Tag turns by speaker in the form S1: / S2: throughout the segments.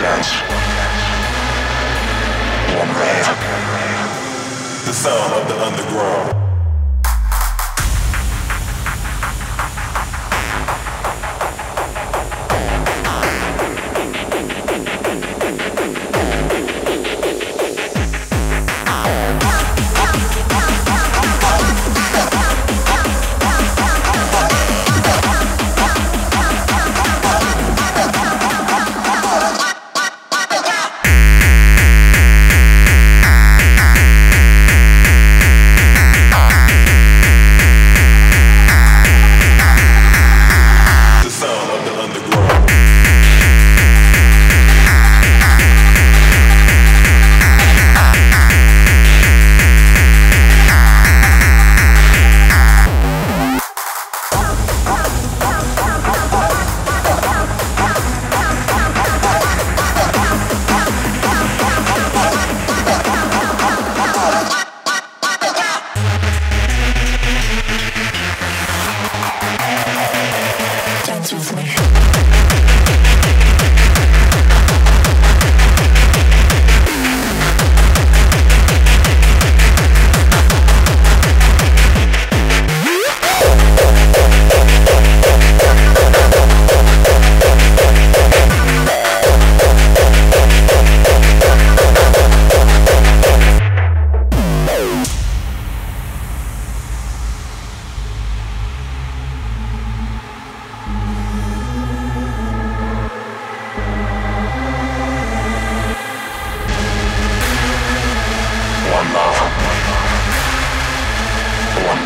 S1: dance,
S2: one rave,
S3: the sound of the underground.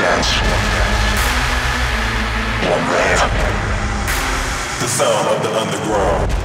S1: Dance. One rave.
S3: The sound of the underground.